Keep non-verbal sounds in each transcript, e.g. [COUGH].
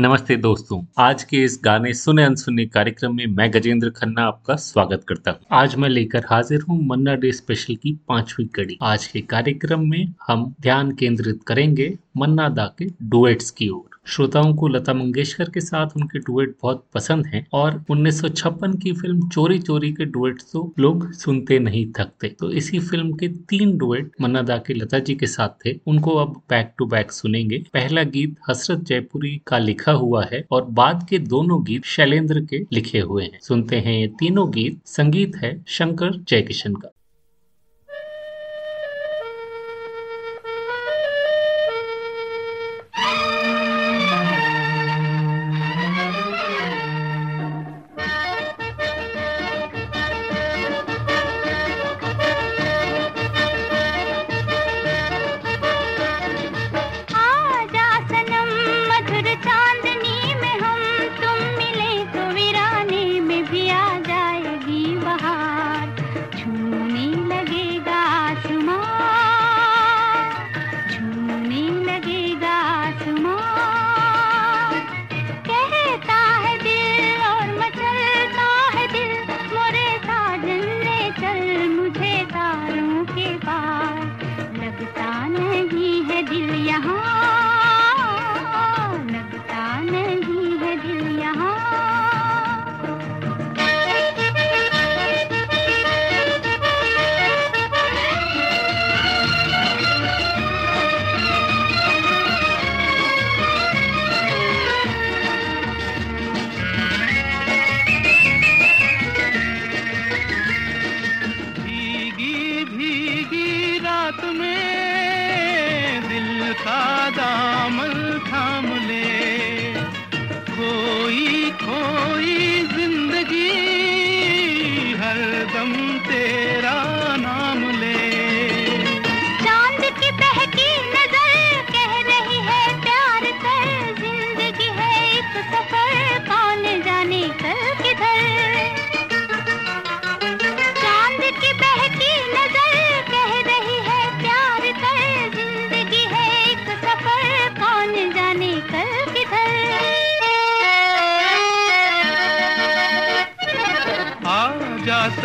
नमस्ते दोस्तों, आज के इस गाने सुने अनसुने कार्यक्रम में मैं गजेंद्र खन्ना आपका स्वागत करता हूँ। आज मैं लेकर हाजिर हूँ मन्ना डे स्पेशल की पांचवी कड़ी। आज के कार्यक्रम में हम ध्यान केंद्रित करेंगे मन्ना दा के डुएट्स की ओर। श्रोताओं को लता मंगेशकर के साथ उनके डुएट बहुत पसंद हैं और 1956 की फ़िल्म चोरी चोरी के डुएट तो लोग सुनते नहीं थकते। तो इसी फ़िल्म के तीन डुएट मन्ना दा के लता जी के साथ थे। उनको अब बैक टू बैक सुनेंगे। पहला गीत हसरत जयपुरी का लिखा हुआ है और बाद के दोनों गीत शैलेंद्र के लिखे हुए हैं। सुनते हैं ये तीनों गीत। संगीत है शंकर जयकिशन का।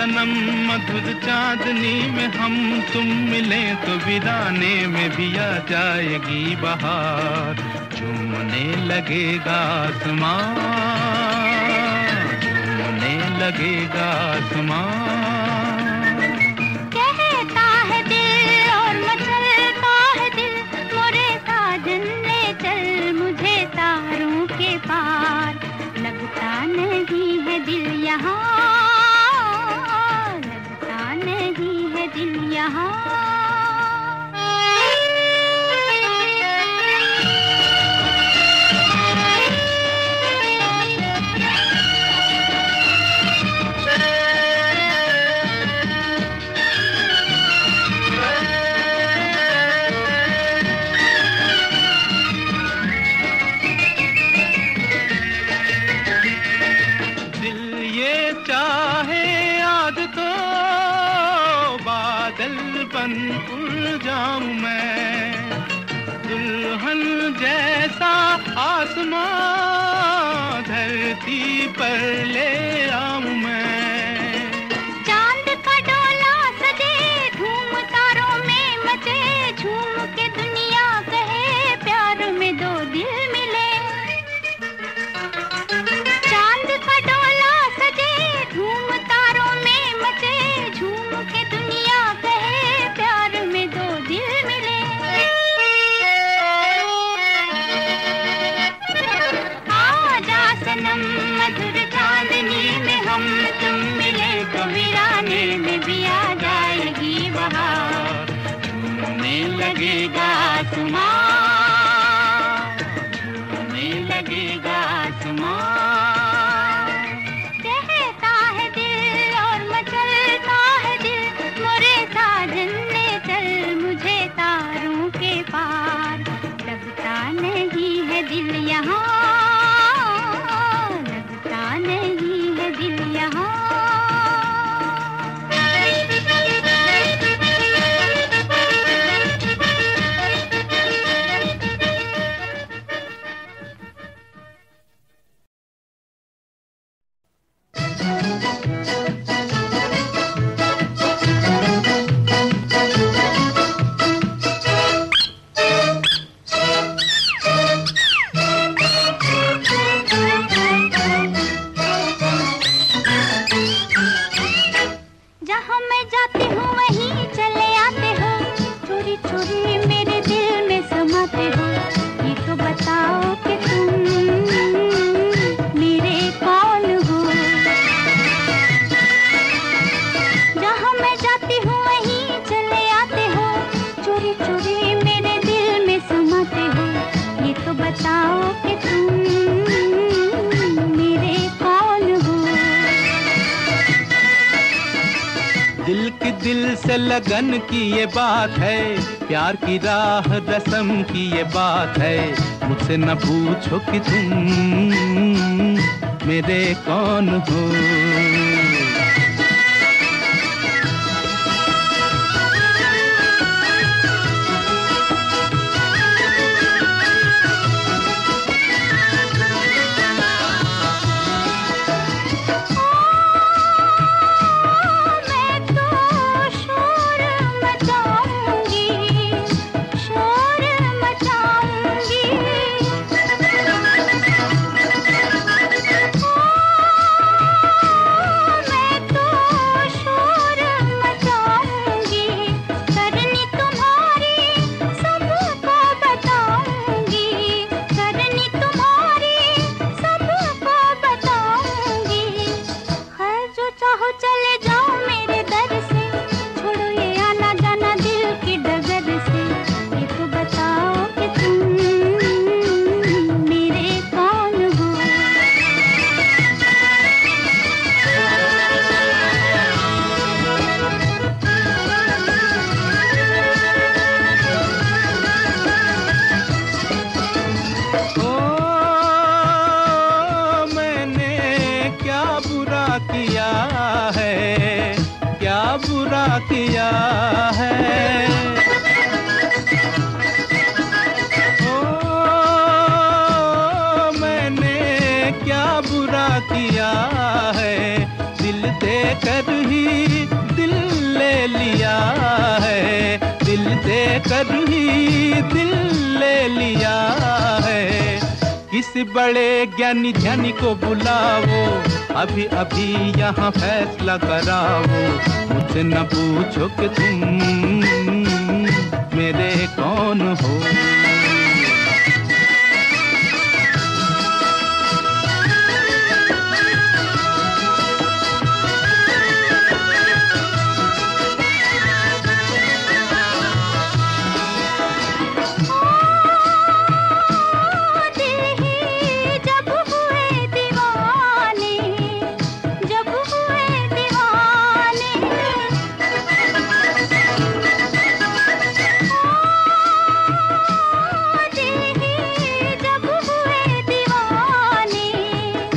सनम, मधुर चांदनी में हम तुम मिले तो विराने में भी आ जाएगी बहार। झूमने लगेगा आसमान, झूमने लगेगा आसमान। आसमां बात है। प्यार की राह रसम की ये बात है। मुझसे न पूछो कि तुम मेरे कौन हो? दिल दे कर ही दिल ले लिया है। किसी बड़े ज्ञानी ध्यानी को बुलाओ अभी अभी यहाँ फैसला कराओ मुझसे न पूछो कि तुम मेरे कौन हो?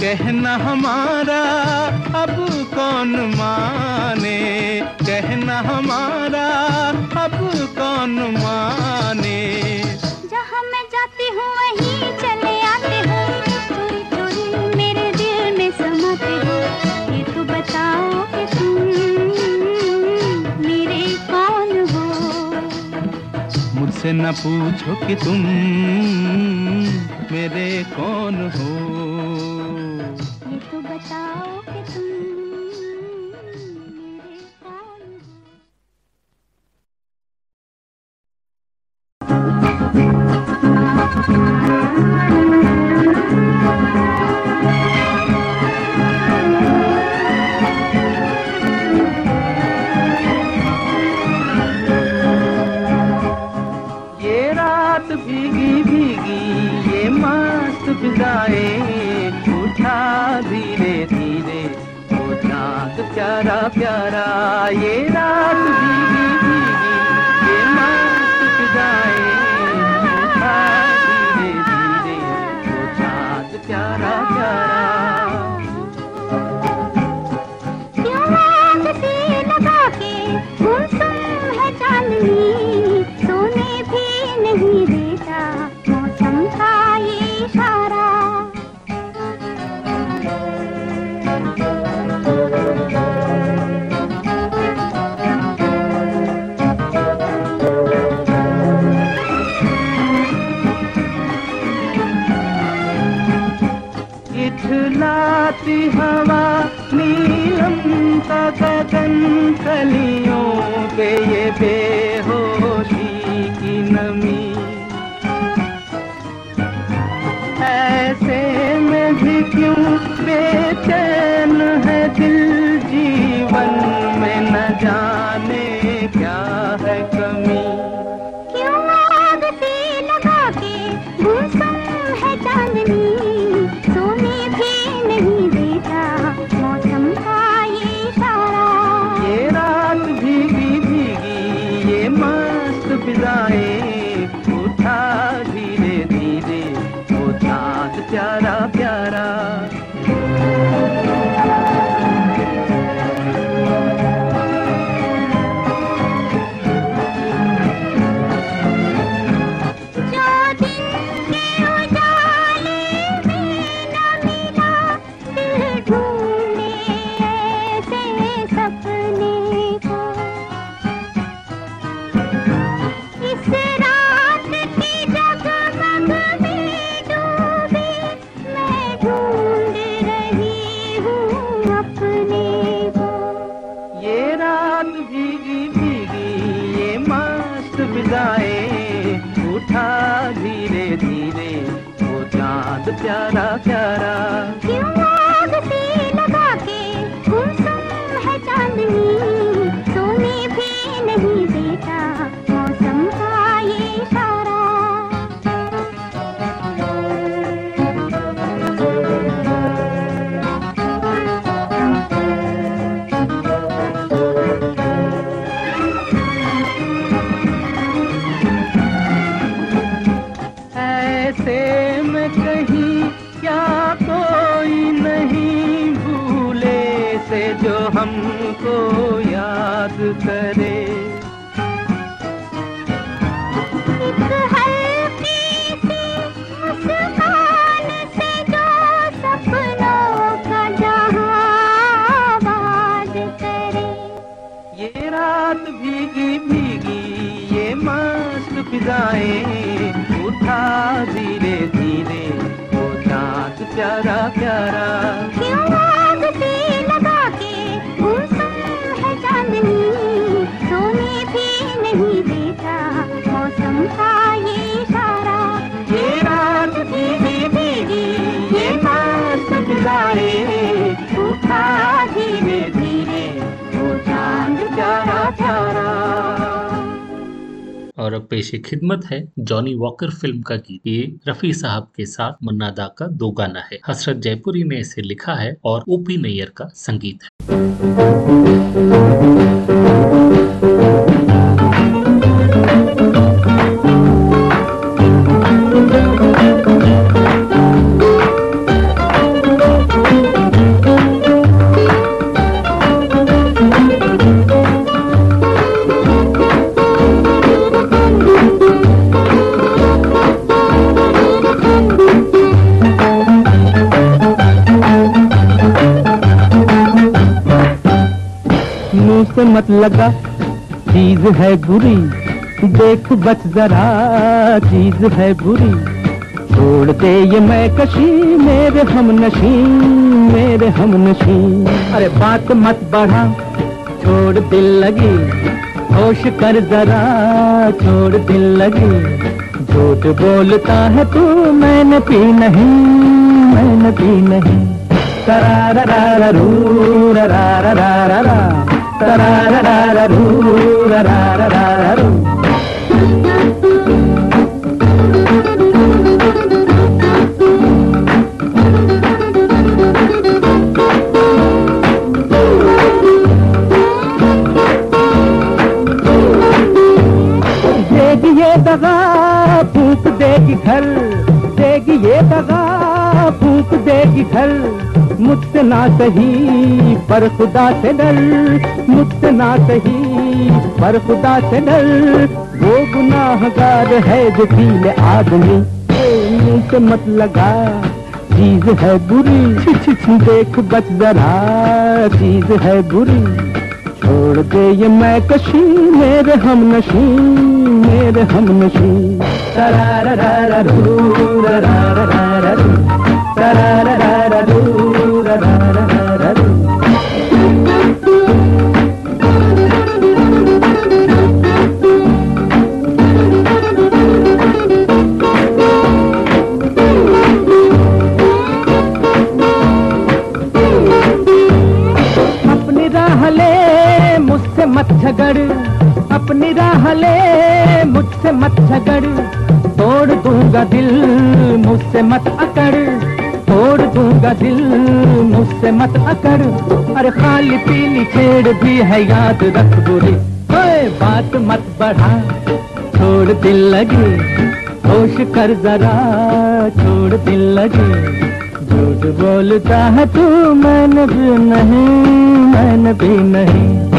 कहना हमारा अब कौन माने? कहना हमारा अब कौन माने? जहाँ मैं जाती हूँ वहीं चले आते हो। चोरी चोरी मेरे दिल में समाते हो। ये तो बताओ कि तुम मेरे कौन हो? मुझसे न पूछो कि तुम मेरे कौन हो? पेश खिदमत है, जॉनी वॉकर फ़िल्म का गीत। ये रफी साहब के साथ मन्ना दा का दो गाना है। हसरत जयपुरी ने इसे लिखा है और ओपी नैयर का संगीत है। लगा, चीज़ है बुरी, देख बच जरा, चीज़ है बुरी। छोड़ दे ये मैं कशी, मेरे हम नशी, मेरे हम नशी। अरे बात मत बढ़ा, छोड़ दिल लगी, होश कर जरा, छोड़ दिल लगी। झूठ बोलता है तू, मैंने पी नहीं, मैंने पी नहीं। रा रा रा रा, रू, रा रा रा रा रा। ये दगा फूक देगी खल देगी ये दगा फूक देगी खल मुझसे ना सही पर खुदा से डर ना सही पर खुदा से डर वो गुनाहगार है जो पीले आदमी से मत लगा चीज़ है बुरी देख बच जरा चीज़ है बुरी छोड़ दे ये मैं कशी मेरे हम नशी मेरे हम नशी अपनी झगड़ अपनी राह ले मुझसे मत झगड़। तोड़ दूँगा दिल मुझसे मत अकड़। तोड़ दूँगा दिल मुझसे मत अकड़। अरे खाली पीली छेड़ भी है याद रख बुरी। ओए, बात मत बढ़ा, छोड़ दिल लगी। होश कर जरा, छोड़ दिल लगी। झूठ बोलता है तू, मैंने भी नहीं, मैंने भी नहीं।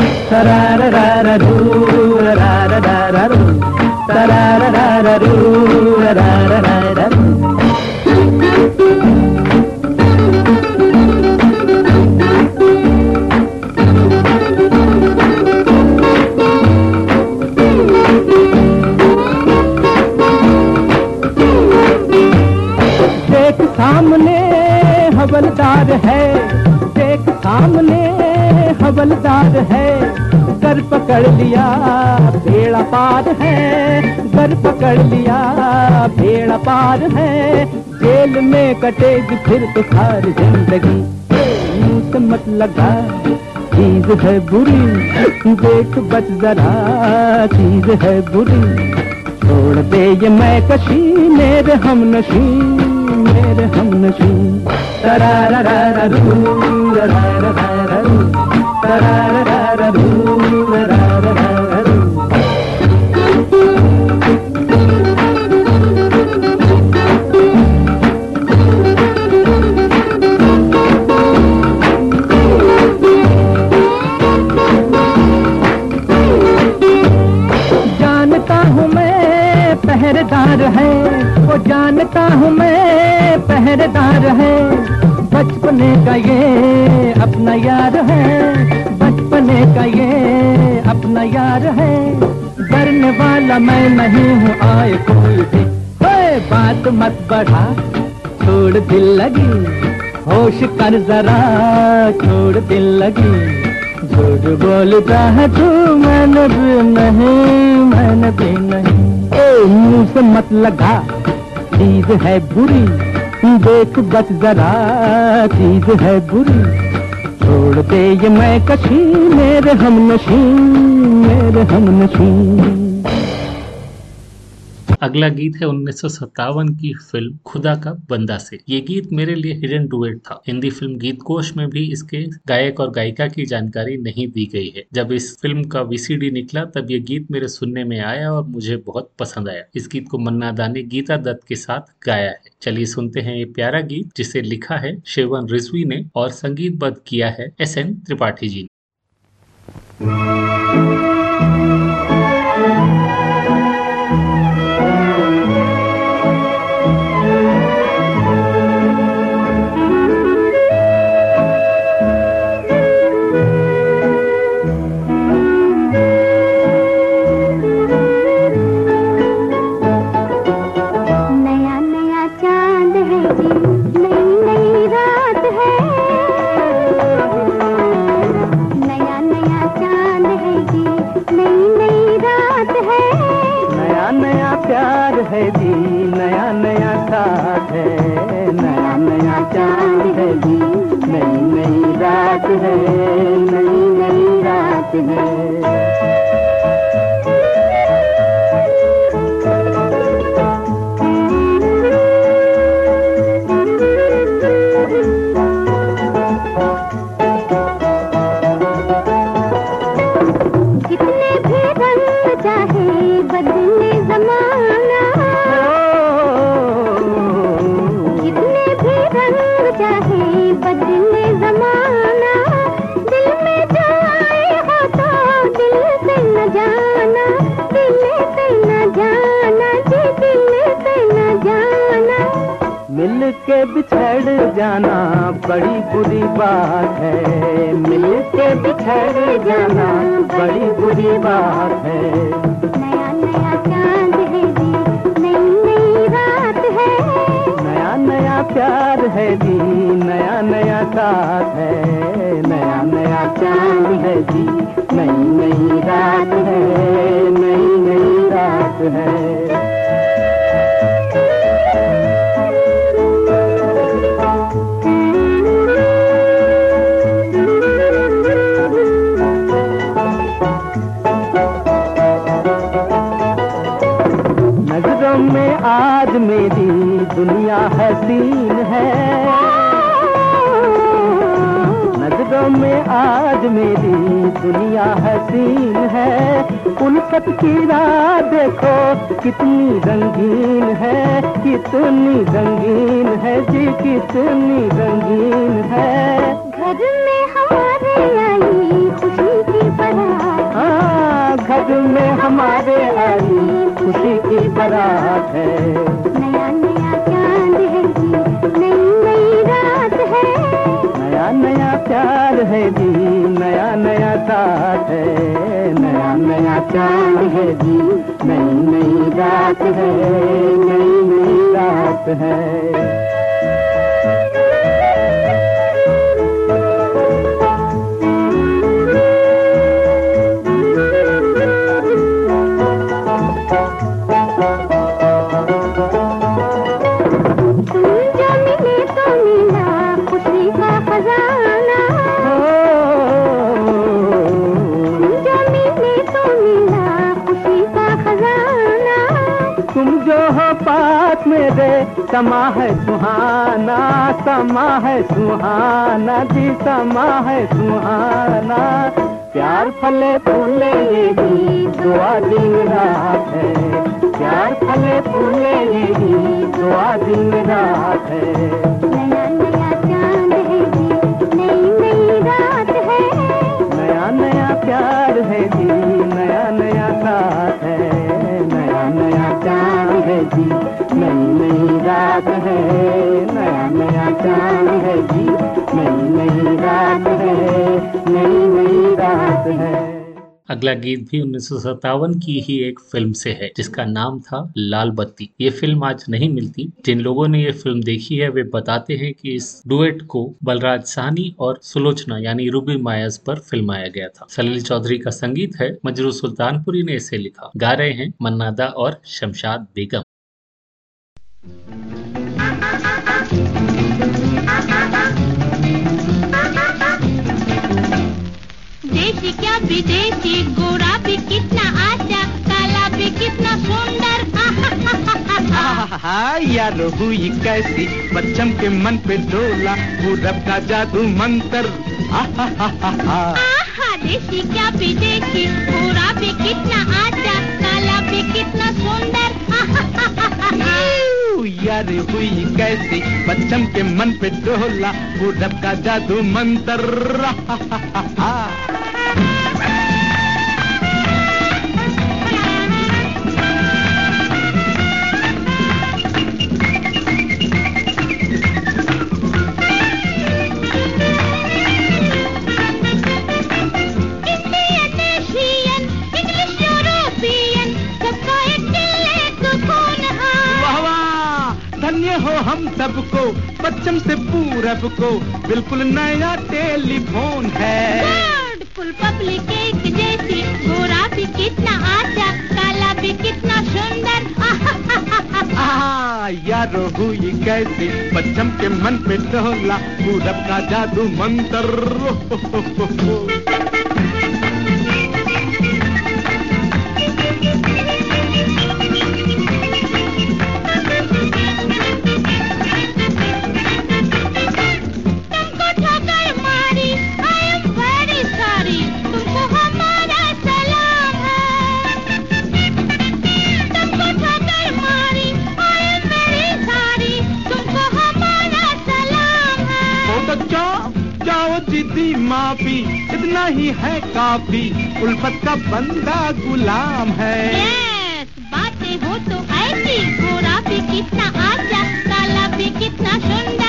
सामने हवलदार है देख सामने हवलदार है घर पकड़ लिया बेड़ा पार है। घर पकड़ लिया बेड़ा पार है। जेल में कटेगी फिर तो सारी ज़िंदगी। मत लगा, चीज़ है बुरी। देख बच जरा, चीज़ है बुरी। छोड़ दे ये मैं कशी, मेरे हम नशी, मेरे हम नशी। रारा रू रारा रारा रू तरारा रारा रू रारा रारा रू। जानता मैं पहरेदार है वो जानता हूँ मैं पहरेदार है। बचपने का ये अपना यार है। का ये अपना यार है? डरने वाला मैं नहीं हूँ, आए कोई भी। बात मत बढ़ा, छोड़ दिल लगी। होश कर जरा, छोड़ दिल लगी। झूठ बोलता है तू, मैंने भी नहीं, मैंने भी नहीं। ए, मुँह से मत लगा, चीज़ है बुरी। देख बच जरा, चीज़ है बुरी। छोड़ दे ये मैं कशी मेरे हम नशी मेरे हम नशी अगला गीत है उन्नीस सौ सत्तावन की फ़िल्म खुदा का बंदा से। ये गीत मेरे लिए हिडन डुएट था। हिंदी फ़िल्म गीत कोश में भी इसके गायक और गायिका की जानकारी नहीं दी गई है। जब इस फ़िल्म का वीसीडी निकला, तब ये गीत मेरे सुनने में आया और मुझे बहुत पसंद आया। इस गीत को मन्ना दा ने गीता दत्त के साथ गाया है। चलिए सुनते हैं ये प्यारा गीत, जिसे लिखा है शेवन रिजवी ने और संगीतबद्ध किया है एस एन त्रिपाठी जी ने। है। समा है सुहाना समा है सुहाना जी समा है सुहाना। प्यार फले फूले यही दुआ दिन रात है। प्यार फले फूले यही दुआ दिन रात है। नया नया चाँद है जी नई रात है, नया नया चाँद है जी। नई नई रात है, नई नई रात है। अगला गीत भी उन्नीस सौ सत्तावन की ही एक फ़िल्म से है, जिसका नाम था लाल बत्ती। ये फ़िल्म आज नहीं मिलती। जिन लोगों ने ये फ़िल्म देखी है, वे बताते हैं कि इस डुएट को बलराज साहनी और सुलोचना यानी रूबी मायस पर फिल्माया गया था। सलील चौधरी का संगीत है, मजरू सुल्तानपुरी ने इसे लिखा। गा रहे हैं मन्नादा और शमशाद बेगम। देशी क्या विदेशी? गोरा भी कितना आशा काला भी कितना सुंदर। आहा, यार हुई कैसी? बच्चम के मन पे डोला पूरब का जादू मंत्र। आहा, आहा देशी क्या विदेशी? गोरा भी कितना आशा काला भी कितना सुंदर। यार हुई कैसी? बच्चम के मन पे डोला पूरब का जादू मंत्र। [LAUGHS] धन्य हो हम सबको पश्चिम से पूरब को। बिल्कुल नया टेलीफोन है। फुल पब्लिक एक जैसी। गोरा भी कितना आशा काला भी कितना सुंदर। [LAUGHS] यारो हुई कैसी? पश्चिम के मन पे डोला पूरब का जादू मंत्र। [LAUGHS] ही काफ़ी। उल्फत का बंदा गुलाम है। Yes, बातें हो तो ऐसी गोरा भी कितना आजा काला भी कितना सुंदर।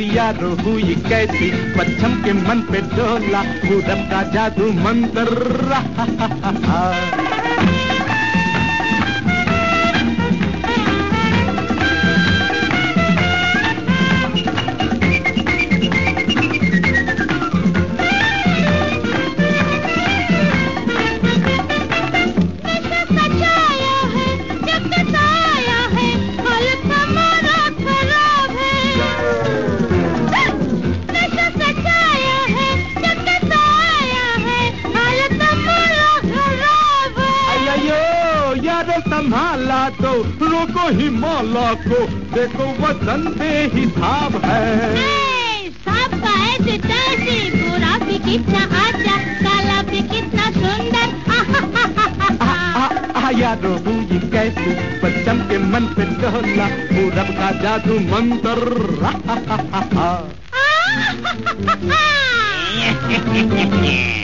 याद यारो हुई कैसी? पच्छम के मन पे डोला पूरब का जादू मंत्र [LAUGHS] आपको देखो वतन पे ही साब है। साब का है भी कितना आजा काला भी कितना सुंदर। आया रोबू ये कैसे बच्चन के मन पे डोला पूरब का जादू मंत्र। [LAUGHS] [LAUGHS] ha ha [LAUGHS]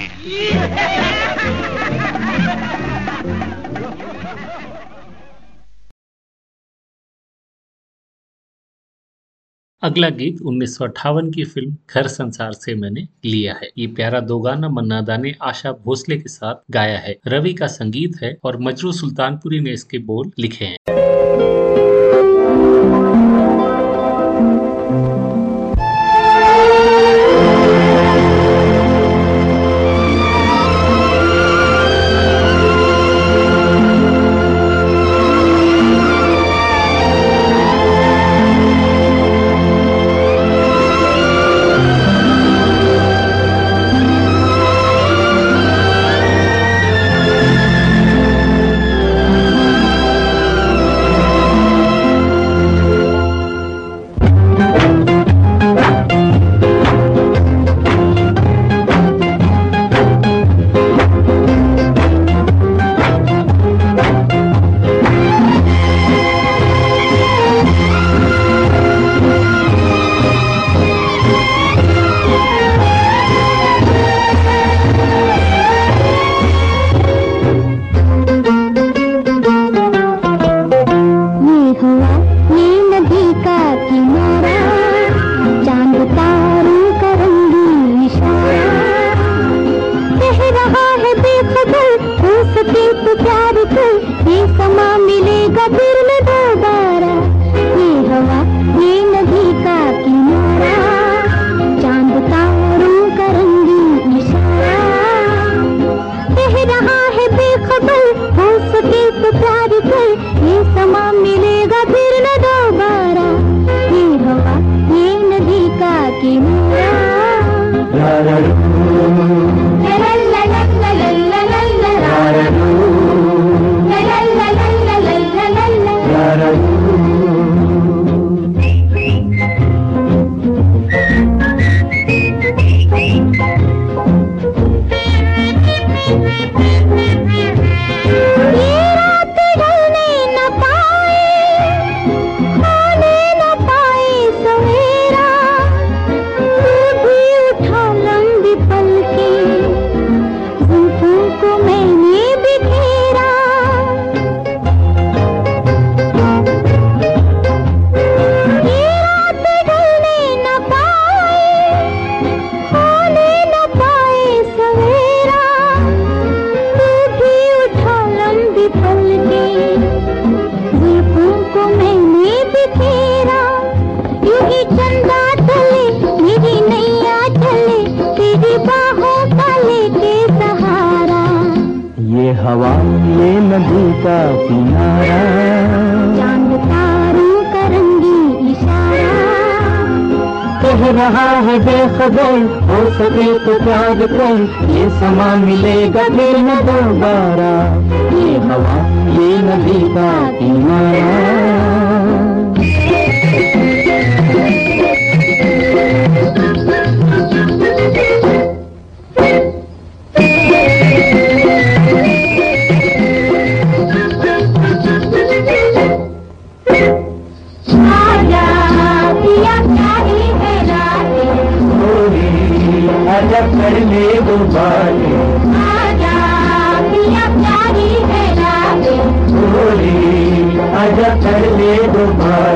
अगला गीत उन्नीस सौ अट्ठावन की फ़िल्म घर संसार से मैंने लिया है। ये प्यारा दो गाना मन्नादा ने आशा भोसले के साथ गाया है। रवि का संगीत है और मजरू सुल्तानपुरी ने इसके बोल लिखे हैं। até lembro mais.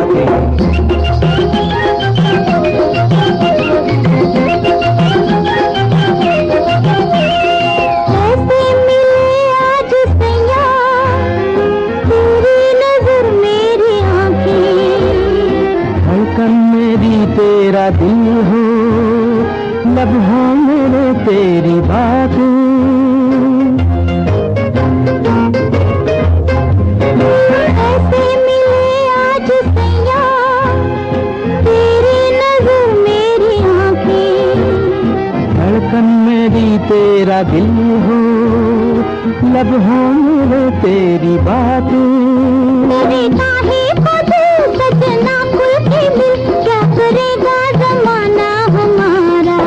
तेरा दिल हो लम्हा मेरे तेरी बात। मेरे सजना खुल के क्या करेगा जमाना हमारा?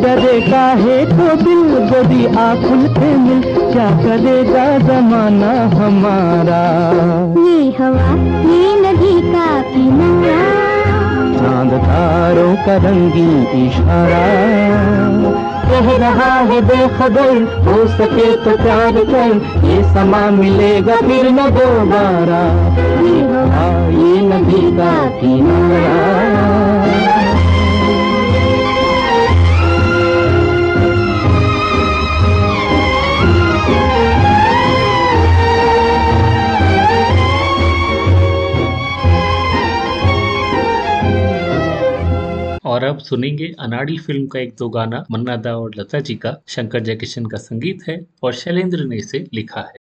डरे काहे तो दिल गोदी आंखुल के मिल क्या करेगा जमाना हमारा? ये हवा ये नदी का किनारा। चाँद तारों का रंगी इशारा। कह रहा है बेखबर, हो सके तो प्यार कर, ये समा मिलेगा फिर न दोबारा। ये नदी का किनारा और अब सुनेंगे अनाड़ी फ़िल्म का एक दो गाना, मन्ना दा और लता जी का, शंकर जयकिशन का संगीत है और शैलेंद्र ने इसे लिखा है।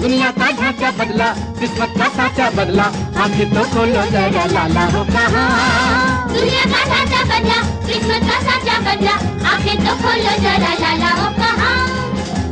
दुनिया का ढांचा बदला, किस्मत का साचा बदला, हम कितनों को लो जाएगा लाला, हो कहा? दुनिया का ढांचा बदला, किस्मत का साचा बदला हम कितनों को लो जाएगा लाला, हो कहा?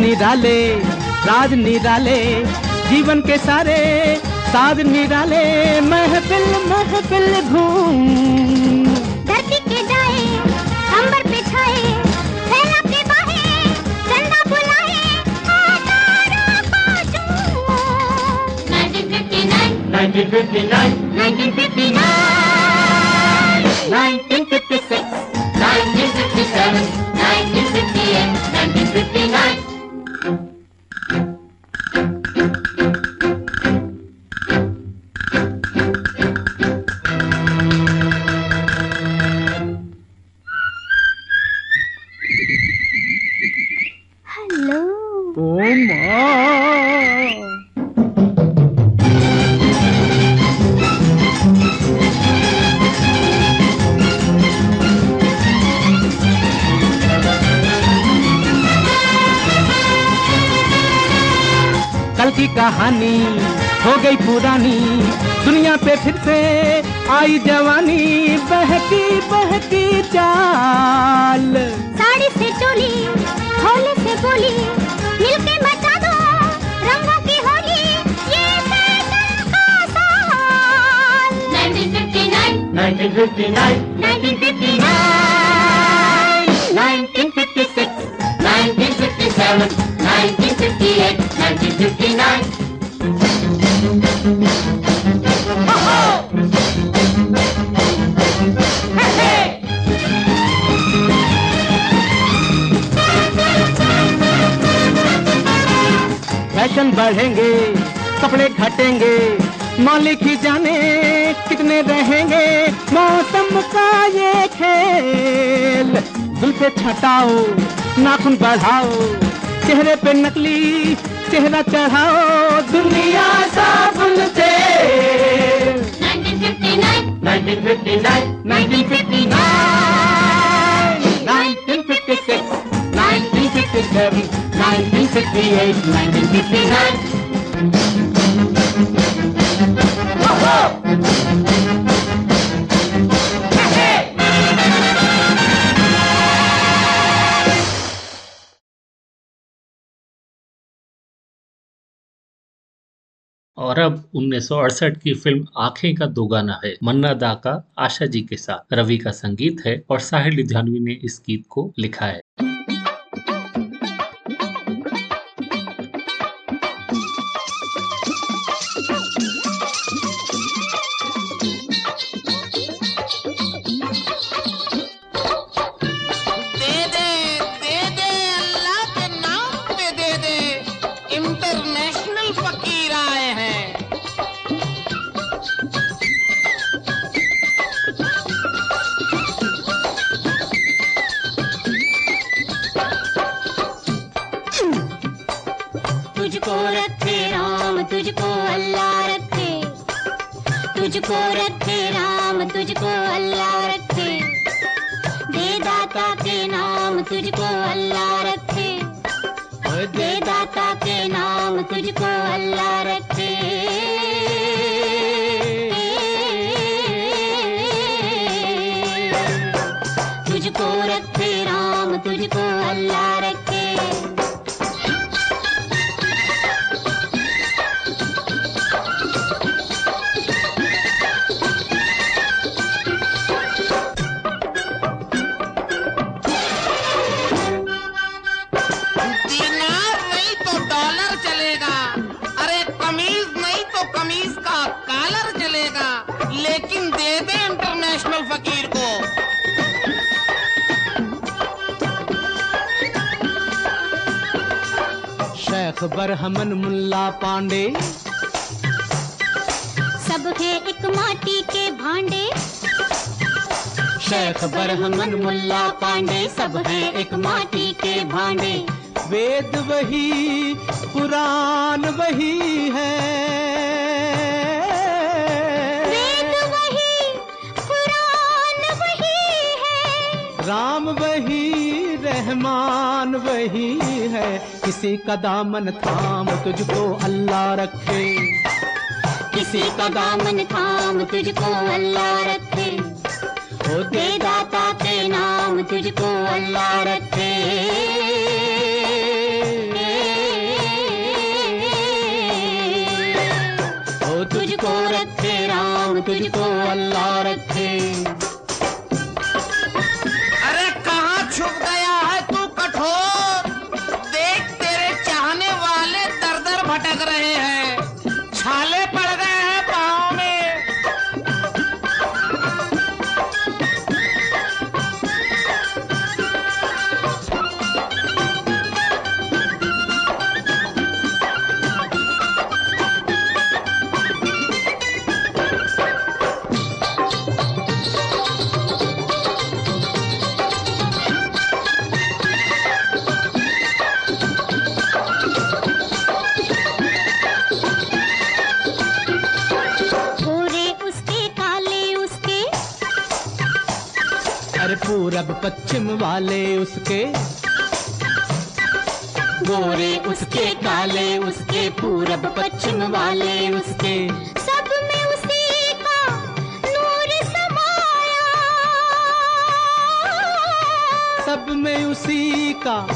निराले राज निराले जीवन के सारे साज निराले महफिल महफिल घूम धरती के जाए अंबर पे छाए फैला के बाहें चंदा बुलाए आ तारों को चूमो। 1959 1959, 1959 1956 1957 1959 1959 1959 1956 1957 1958 1959 फ़ैशन बढ़ेंगे कपड़े घटेंगे। मौलिक जाने कितने रहेंगे? मौसम का ये खेल। जुल्फे छटाओ नाखून बढ़ाओ चेहरे पे नकली चेहरा चढ़ाओ दुनिया साबुन से 1959 1959 1959 1956 1957 1958 1959 और अब 1968 की फ़िल्म आँखें का दो गाना है। मन्ना दा का आशा जी के साथ। रवि का संगीत है और साहिल लुधियानवी ने इस गीत को लिखा है। कॉलर चलेगा लेकिन दे दे इंटरनेशनल फकीर को। शेख बरहमन मुल्ला पांडे। सब है एक माटी के भांडे। शेख बरहमन मुल्ला पांडे सब है एक माटी के भांडे। वेद वही कुरान वही है। राम वही, रहमान वही है। किसी का दामन थाम तुझको अल्लाह रखे। किसी का दामन थाम तुझको अल्लाह रखे। ओ दे दाता के नाम तुझको अल्लाह रखे। ओ तुझको रखे, राम तुझको अल्लाह रखे। वाले उसके गोरे उसके काले उसके पूरब पश्चिम वाले उसके। सब में उसी का नूर समाया। सब में उसी का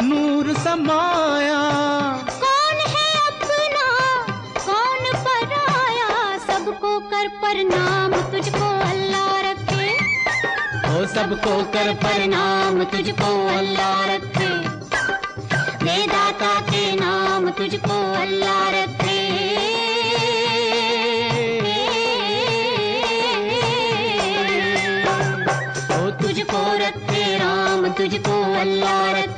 नूर समाया। कौन है अपना? कौन पराया? सबको कर प्रणाम सबको कर प्रणाम तुझको अल्लाह रखे। वेदाता के नाम तुझको अल्लाह रखे। ओ तुझको रखे राम, तुझको अल्लाह रखे।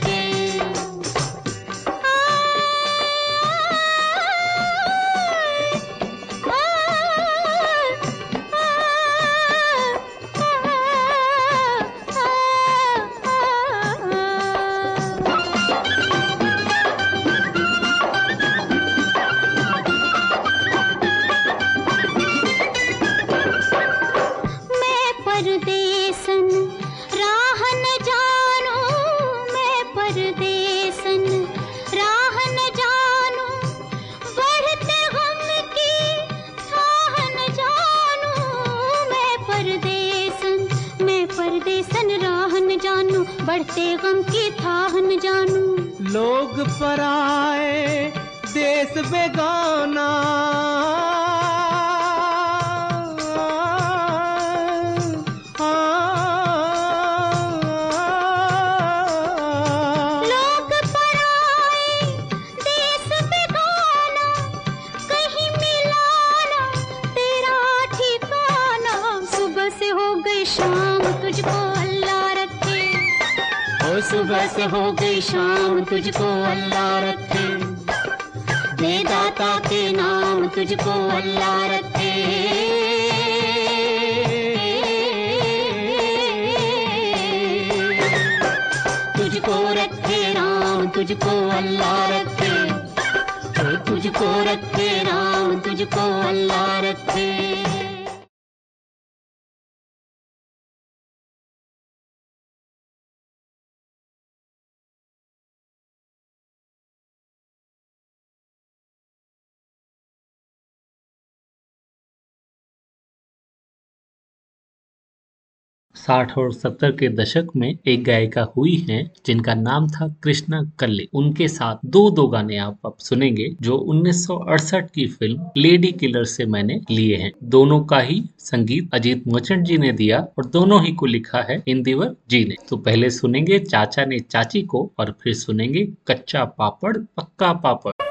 साठ और सत्तर के दशक में एक गायिका हुई हैं, जिनका नाम था कृष्णा कल्ले। उनके साथ दो दो गाने आप अब सुनेंगे, जो 1968 की फ़िल्म लेडी किलर से मैंने लिए हैं। दोनों का ही संगीत अजीत मोचन जी ने दिया और दोनों ही को लिखा है इंदिवर जी ने। तो पहले सुनेंगे चाचा ने चाची को और फिर सुनेंगे कच्चा पापड़, पक्का पापड़।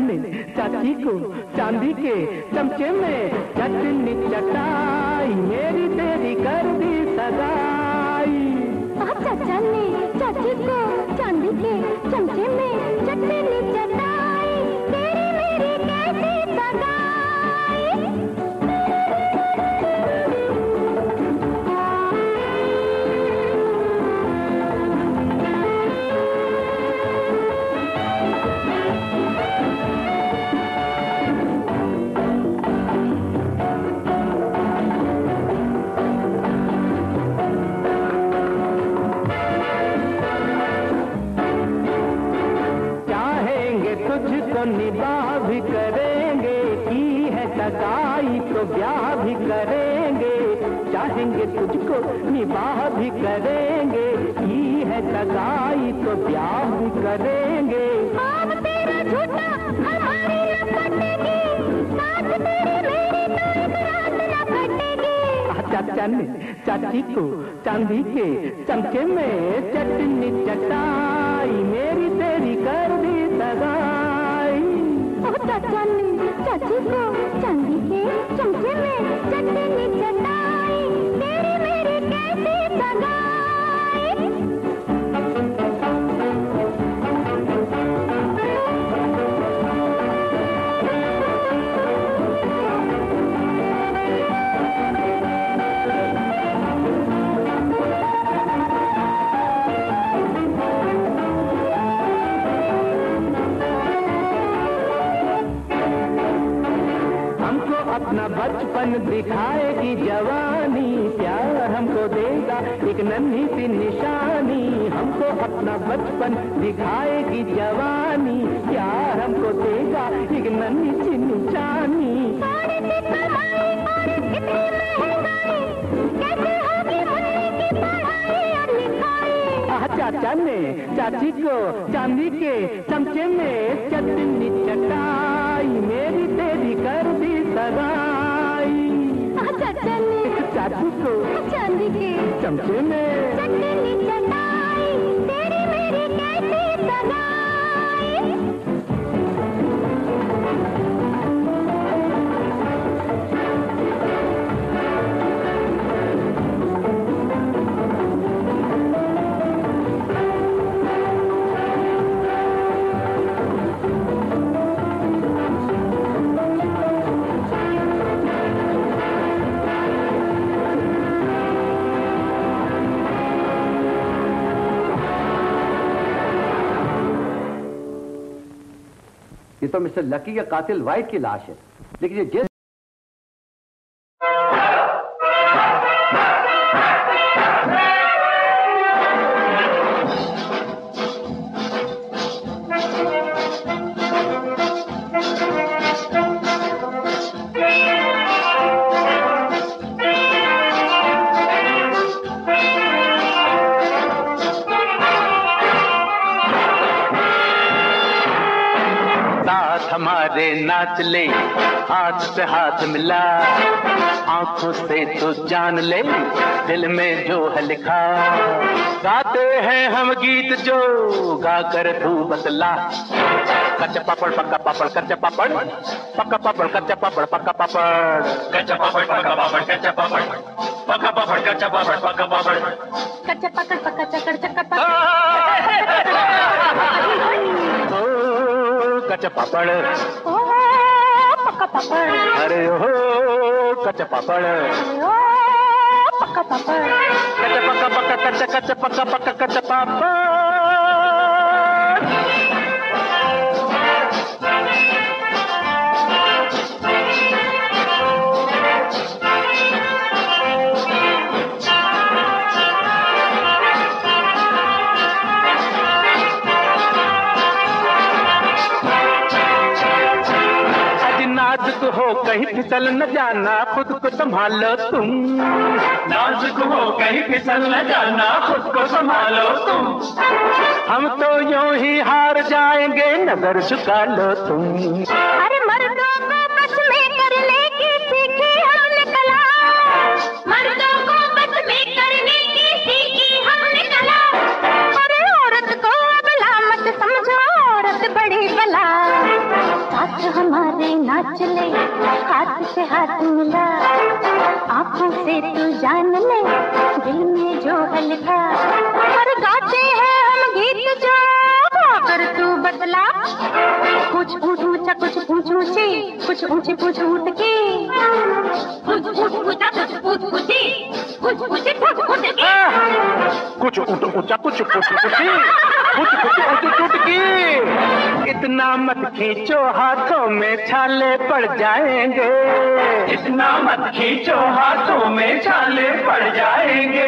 चाचा ने चाची को, चांदी के चमचे में चटनी चटाई मेरी तेरी कर दी ने, चाची को चांदी के चमचे में चटनी चटाई चाचा ने चाची को, चांदी के चमके में चटनी चटाई, मेरी तेरी कर दी सगाई। चाची को चांदी के चमके में चटनी नन्ही सी निशानी हमको अपना बचपन दिखाएगी जवानी। प्यार हमको देगा एक नन्ही सी निशानी। चाचा ने चाची को चांदी के चमचे में चटनी चटाई मेरी तेरी कर दी ने चाची को चांदी के चमचे में। चटनी चटाई तेरी मेरी कैसी सगाई तो मिस्टर लकी या कातिल वाइट की लाश है। लेकिन ये जेल आँखों से तो जान ले दिल में जो है लिखा। गाते हैं हम गीत जो गाकर तू बतला। कच्चा पापड़ पक्का पापड़ कच्चा पापड़। पक्का पापड़ कच्चा पापड़ पक्का पापड़। कच्चा पापड़ पक्का पापड़ कच्चा पापड़। पक्का पापड़ कच्चा पापड़ पक्का पापड़। कच्चा पकड़ पक्का चकड़ चक्का ओ, कच्चा पापड़। ओ पक्का पापड़। अरे हो कच्चा पापड़ पक्का पापड़ कच्चा पक्का पक्का कच्चा कच्चा पक्का पक्का कच्चा पापड़ हो कहीं फिसल न जाना। खुद को संभालो तुम। नाजुक हो कहीं फिसल न जाना, खुद को संभालो तुम। हम तो यूँ ही हार जाएँगे नज़र झुका लो तुम। अरे हमारे नाच ले, हाथ से हाथ मिला, आँखों से तू जान ले, दिल में जो है लिखा और गाते हैं हम गीत जो कर तू बतला कुछ ऊंच ऊँचा, कुछ ऊंच ऊँची, कुछ ऊँची, कुछ ऊँट की, कुछ ऊंच ऊँचा, कुछ ऊंच ऊँची, कुछ ऊँची कुछ उठ ऊँचा कुछ कुछ कुछ कुछ चुटकी इतना मत खींचो हाथों में छाले पड़ जाएँगे। इतना मत खींचो हाथों में छाले पड़ जाएँगे।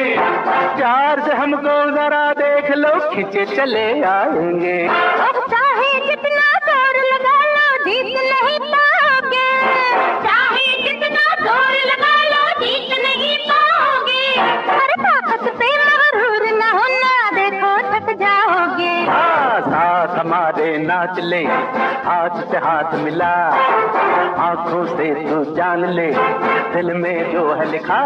प्यार से हमको जरा देख लो खींचे चले आएँगे। हमारे नाच ले, हाथ से हाथ मिला। आँखों से तू जान ले, दिल में जो है लिखा।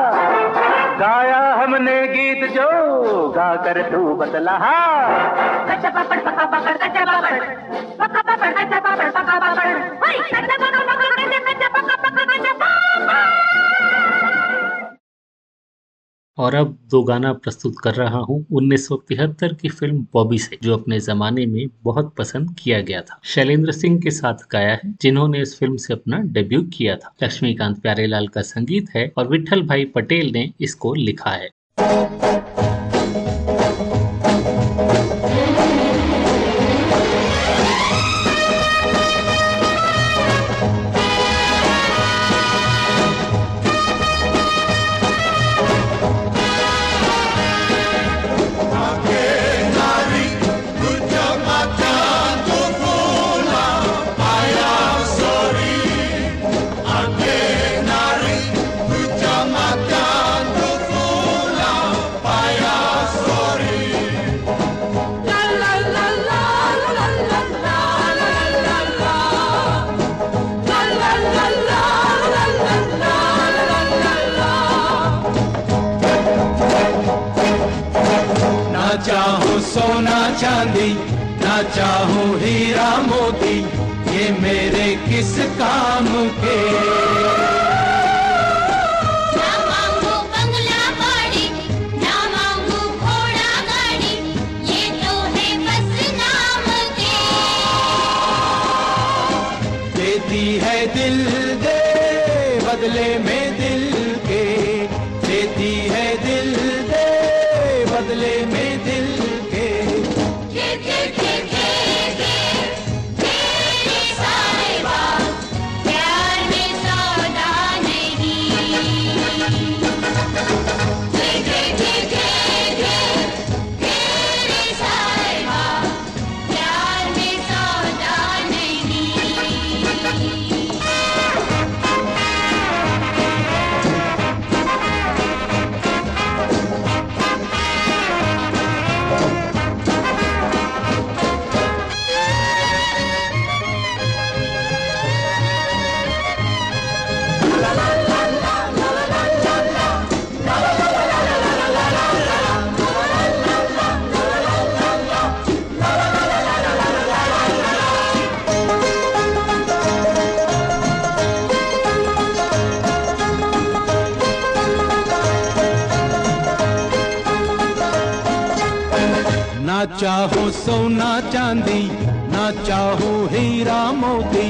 गाया हमने गीत जो गा कर तू बतला। कच्चा और अब दो गाना प्रस्तुत कर रहा हूँ। उन्नीस सौ तिहत्तर की फ़िल्म बॉबी से, जो अपने जमाने में बहुत पसंद किया गया था। शैलेंद्र सिंह के साथ गाया है, जिन्होंने इस फ़िल्म से अपना डेब्यू किया था। लक्ष्मीकांत प्यारेलाल का संगीत है और विठल भाई पटेल ने इसको लिखा है। काम चांदी, ना चाहूँ हीरा मोती,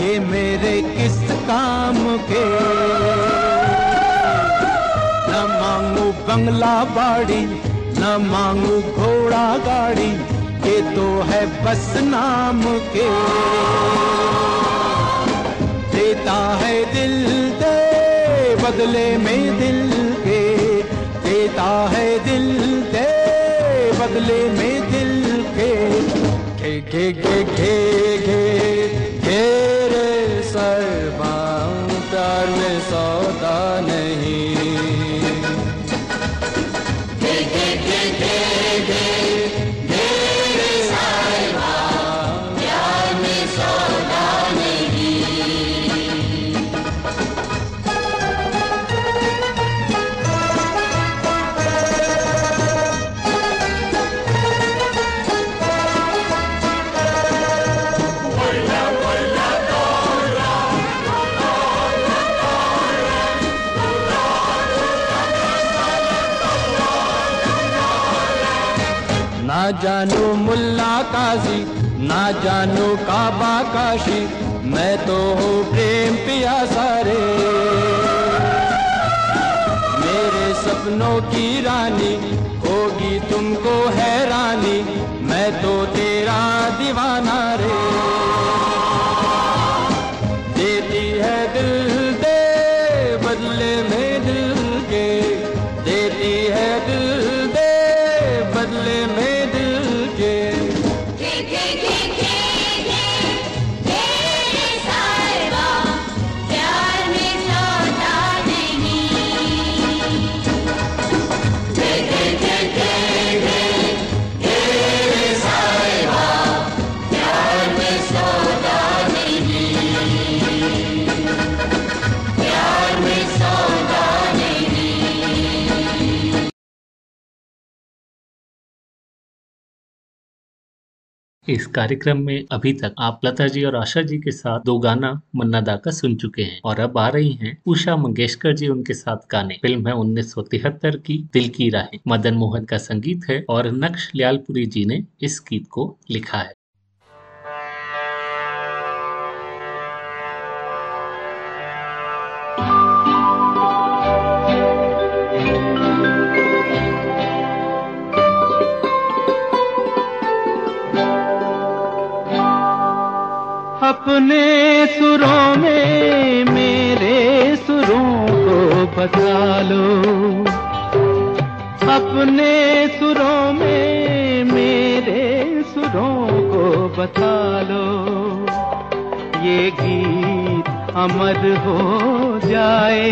ये मेरे किस काम के? न मांगू बंगला बाड़ी, न मांगू घोड़ा गाड़ी, ये तो है बस नाम के। देता है दिल दे, बदले में दिल के। देता है दिल दे बदले में दिल के घे घे घे घे घे घेरे रे सरबाम प्यार में सौदा नहीं। ना जानू मुल्ला काजी ना जानू काबा काशी, मैं तो हूँ प्रेम पिया सारे। मेरे सपनों की रानी, होगी तुमको हैरानी, मैं तो तेरा दीवाना रे। इस कार्यक्रम में अभी तक आप लता जी और आशा जी के साथ दो गाना मन्ना दा का सुन चुके हैं और अब आ रही हैं उषा मंगेशकर जी उनके साथ गाने। फ़िल्म है उन्नीस सौ तिहत्तर की दिल की राहें। मदन मोहन का संगीत है और नक्श लियालपुरी जी ने इस गीत को लिखा है। अपने सुरों में मेरे सुरों को बसा लो। अपने सुरों में मेरे सुरों को बता लो। ये गीत अमर हो जाए,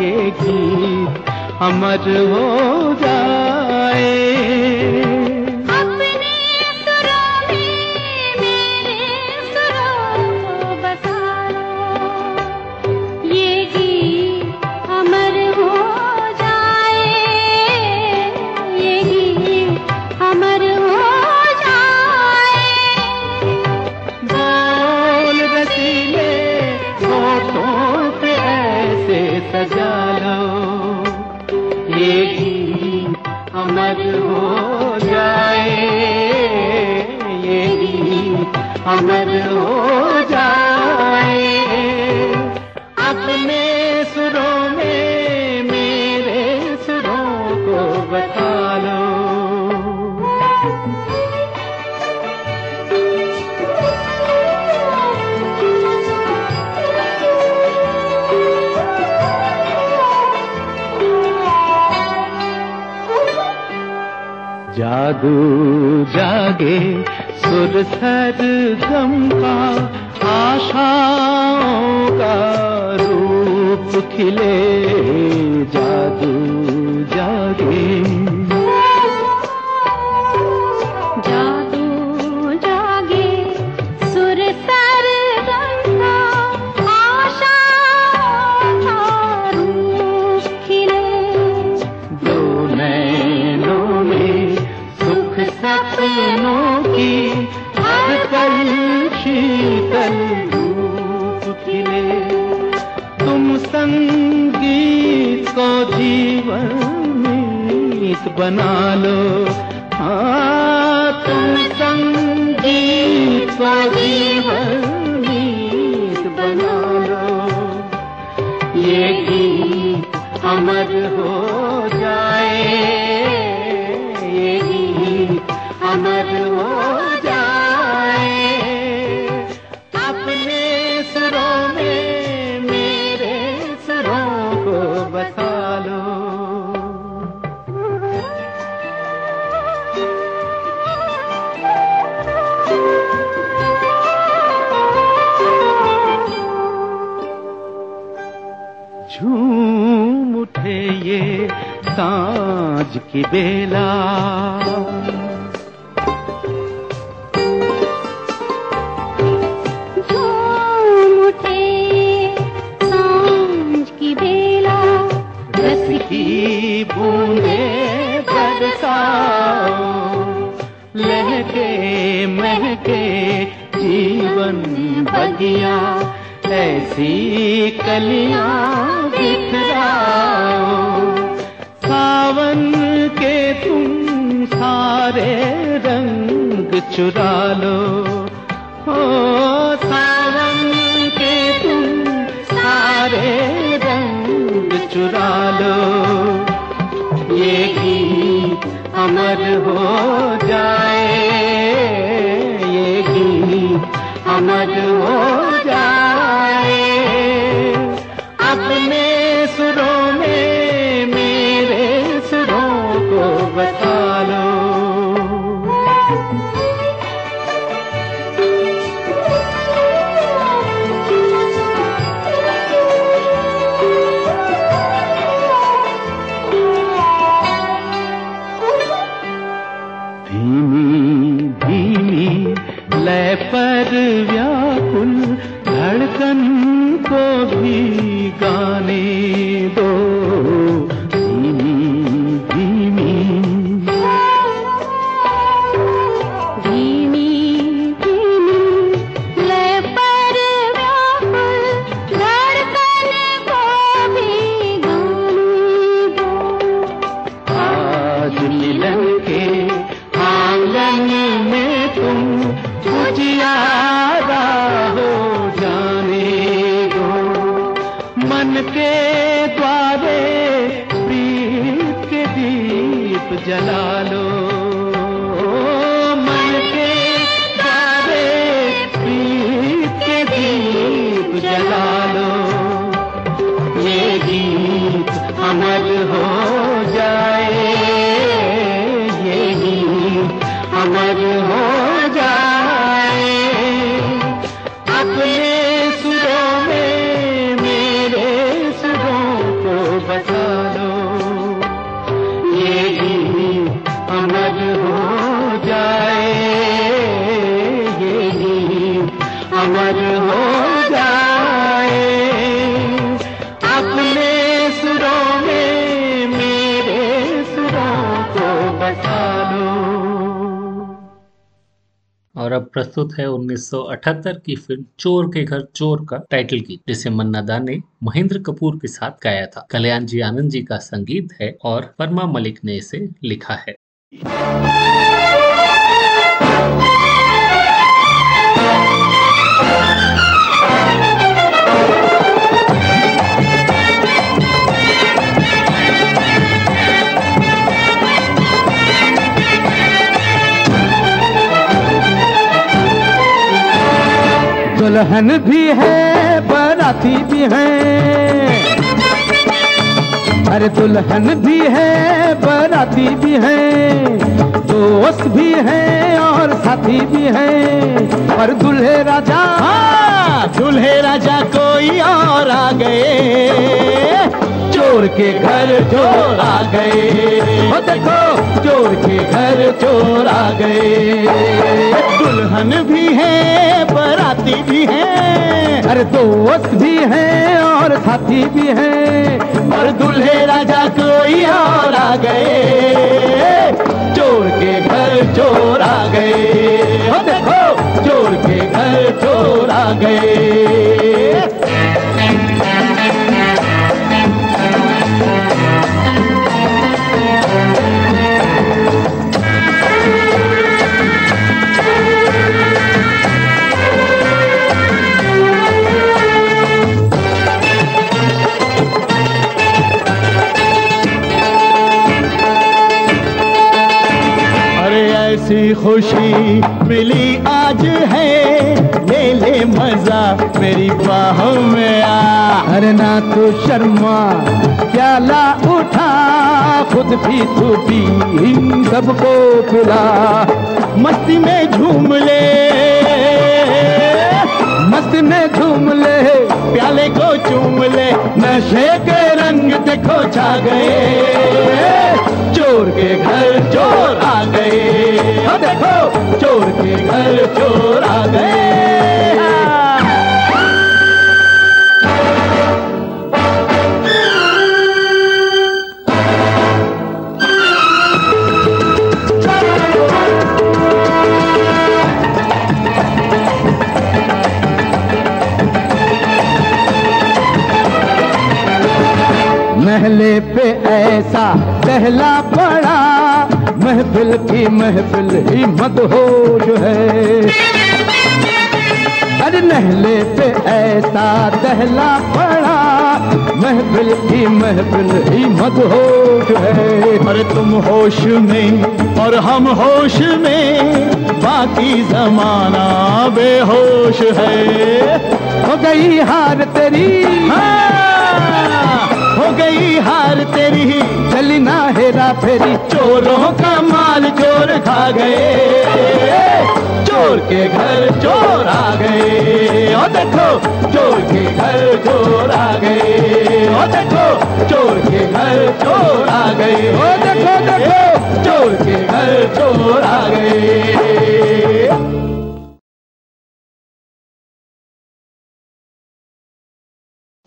ये गीत अमर हो जाए। अमर हो जाए। अपने सुरों में मेरे सुरों को बता लो। जादू जागे सुर सर गम का आशाओं का रूप खिले जादू प्रस्तुत है 1978 की फ़िल्म चोर के घर, चोर का टाइटल गीत जिसे मन्ना दा ने महेंद्र कपूर के साथ गाया था। कल्याण जी आनंद जी का संगीत है और परमा मलिक ने इसे लिखा है। दुल्हन भी है, बराती भी है। अरे दुल्हन भी है, बराती भी है। दोस्त भी है और साथी भी है। और दूल्हे राजा हाँ दूल्हे राजा कोई और आ गए। चोर के घर चोर आ गए। ओ देखो, चोर के घर चोर आ गए। दुल्हन भी है, बराती भी है अरे दोस्त भी है और साथी भी है। और दूल्हे राजा कोई और आ गए। चोर के घर चोर आ गए। ओ देखो, चोर के घर चोर आ गए। खुशी मिली आज है। ले ले मज़ा मेरी बाहों में आ। अरे ना तू शर्मा, प्याला उठा। खुद भी तू पी सबको पिला। मस्ती में झूम ले। मस्ती में झूम ले, प्याले को चूम ले। नशे के देखो छा गए। चोर के घर चोर आ गए। देखो, चोर के घर चोर आ गए। पहला पड़ा। महफिल की महफिल ही मदहोश है। अरे नहले पे ऐसा दहला पड़ा। महफिल की महफिल ही मदहोश है। अरे तुम होश में और हम होश में बाकी जमाना बेहोश है। हो गई हार तेरी। हाँ, गई हार तेरी चली ना हेरा फेरी चोरों का माल चोर खा गए। चोर के घर चोर आ गए। ओ देखो, चोर के घर चोर आ गए। ओ देखो, चोर के घर चोर आ गए। ओ देखो देखो, चोर के घर चोर आ गए।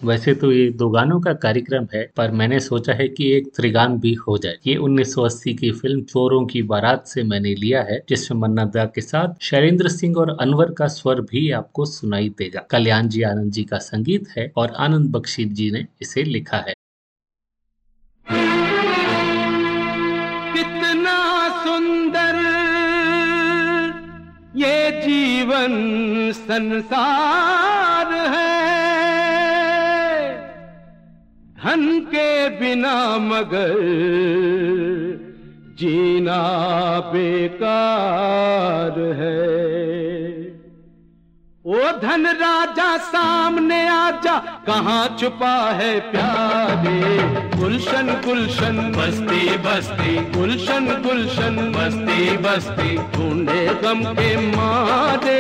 वैसे तो ये दो गानों का कार्यक्रम है, पर मैंने सोचा है कि एक त्रिगान भी हो जाए। ये 1980 की फ़िल्म चोरों की बारात से मैंने लिया है, जिसमें मन्ना दा के साथ शैलेंद्र सिंह और अनवर का स्वर भी आपको सुनाई देगा। कल्याण जी आनंद जी का संगीत है और आनंद बख्शी जी ने इसे लिखा है। कितना सुंदर ये जीवन संसार है। धन के बिना मगर जीना बेकार। धन राजा सामने आजा। कहाँ छुपा है प्यारे? गुलशन गुलशन, बस्ती बस्ती। गुलशन गुलशन, बस्ती बस्ती। ढूंढे गम के मारे।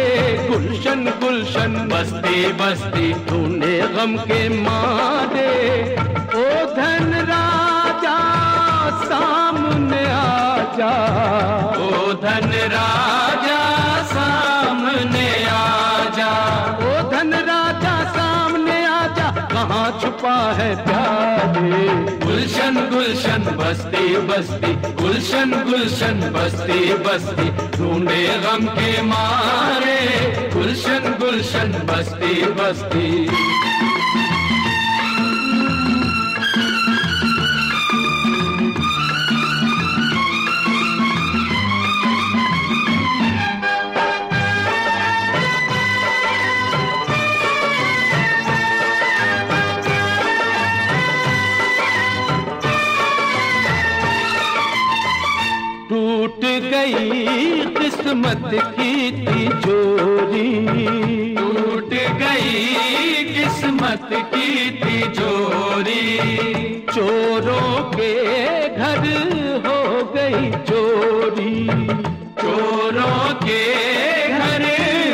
गुलशन गुलशन, बस्ती बस्ती। ढूंढे गम के मारे। ओ धन राजा, सामने आजा। ओ धन राजा प्यारे। गुलशन गुलशन, बस्ती बस्ती। गुलशन गुलशन, बस्ती बस्ती। ढूंढे गम के मारे। गुलशन गुलशन, बस्ती बस्ती। किस्मत की तिजोरी टूट गई किस्मत की तिजोरी चोरों के घर हो गई चोरी। चोरों के घर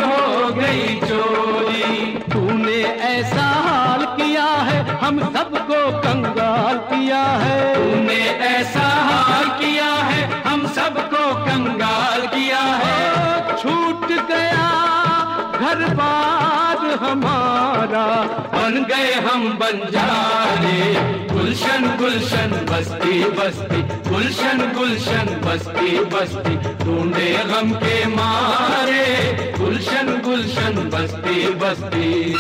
हो गई चोरी। तूने ऐसा हाल किया है, हम सबको कंगाल किया है। गए हम बंजारे। गुलशन गुलशन, बस्ती बस्ती। गुलशन गुलशन, बस्ती बस्ती। ढूंढे गम के मारे। गुलशन गुलशन, बस्ती बस्ती।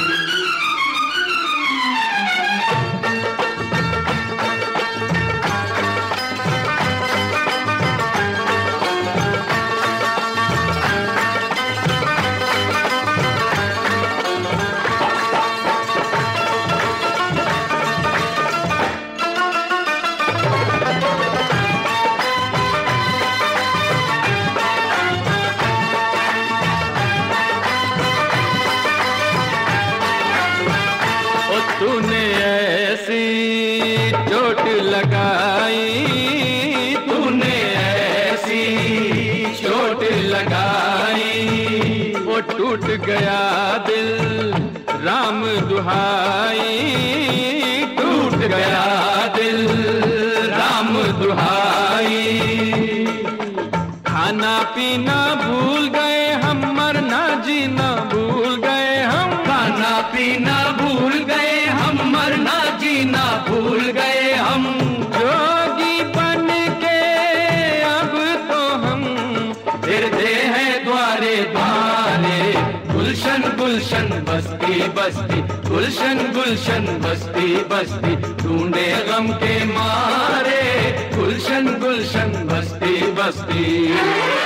टूट गया दिल राम दुहाई टूट गया दिल राम दुहाई। गुलशन गुलशन बस्ती बस्ती ढूंढे गम के मारे। गुलशन गुलशन बस्ती बस्ती।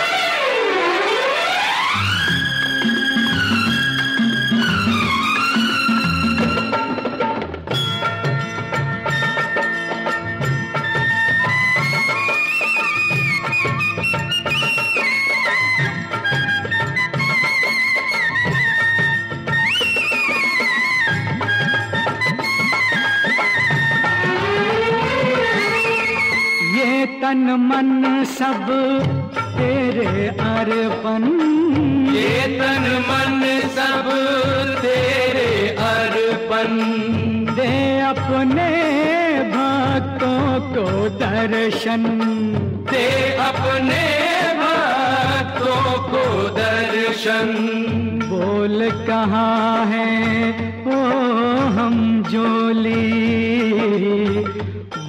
मन सब तेरे अर्पण। ये तन मन सब तेरे अर्पण। दे अपने भक्तों को दर्शन। दे अपने भक्तों को दर्शन। बोल कहाँ है ओ हम जोली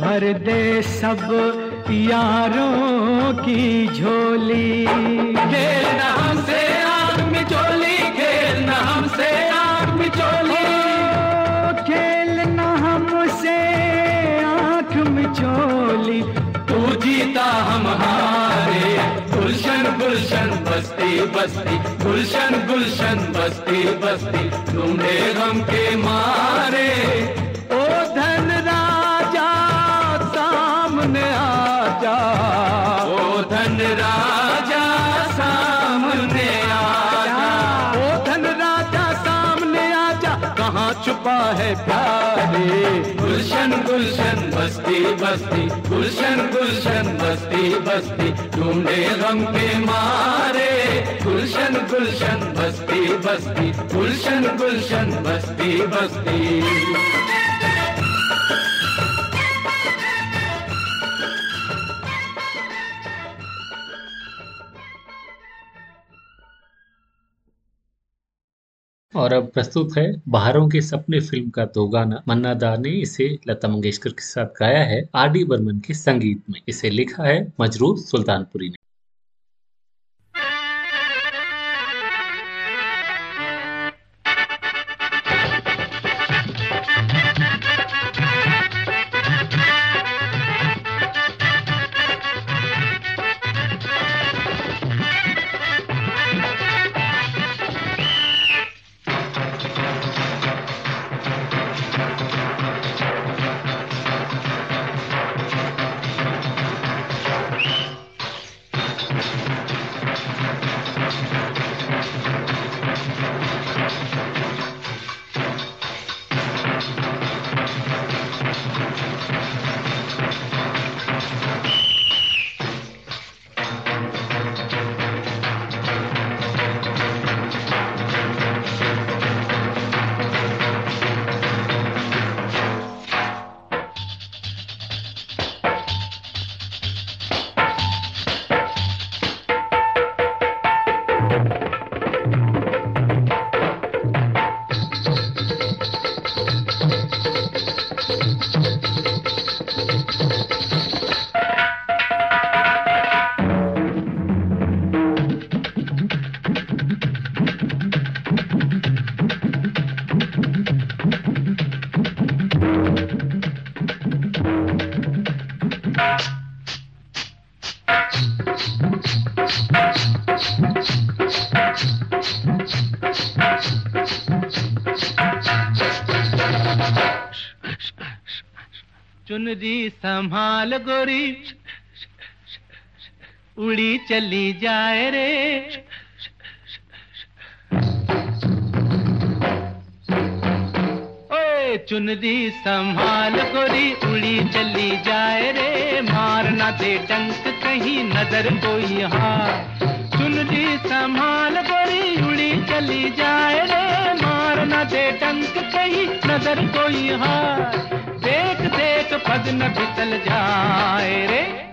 भर दे सब यारों की झोली। खेलना हमसे आग में चोली खेलना हमसे आग में चोली खेलना हमसे आँख में चोली। तू जीता हम हारे गुलशन गुलशन बस्ती बस्ती गुलशन गुलशन बस्ती बस्ती ढूंढे गम के मारे। छुपा है प्यारे। गुलशन गुलशन, बस्ती बस्ती। गुलशन गुलशन, बस्ती बस्ती। ढूंढे गम के मारे। गुलशन गुलशन, बस्ती बस्ती। गुलशन गुलशन, बस्ती बस्ती। और अब प्रस्तुत है बाहरों के सपने फ़िल्म का दो गाना। मन्ना दा ने इसे लता मंगेशकर के साथ गाया है आर डी बर्मन के संगीत में। इसे लिखा है मजरूर सुल्तानपुरी ने। चली जाए रे। चुनरी संभाल गोरी उड़ी चली जाए रे। मारना दे डंक, कहीं नज़र कोई हार। चुनरी संभाल गोरी उड़ी चली जाए रे। मारना दे डंक, कहीं नज़र कोई हार। देख देख, पद न फिसल जाए रे।